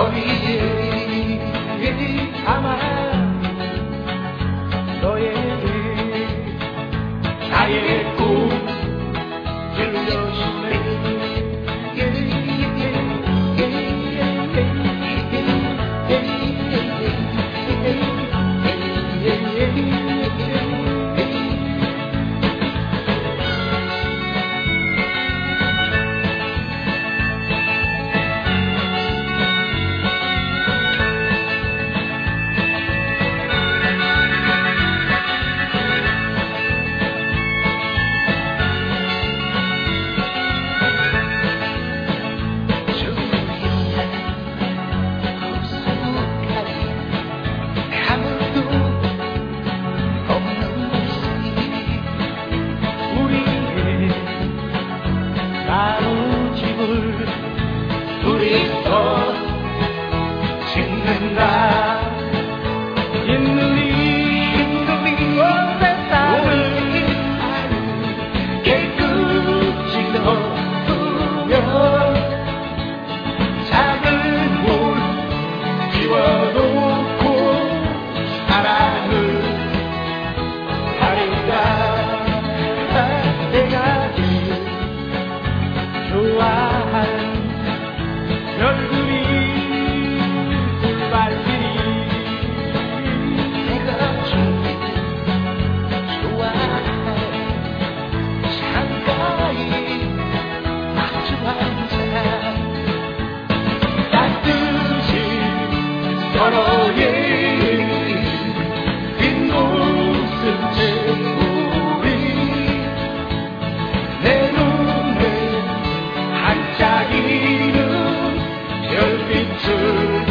Oh, he to